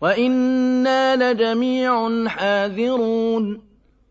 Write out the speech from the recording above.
وَإِنَّا لَجَمِيعٌ حَاذِرُونَ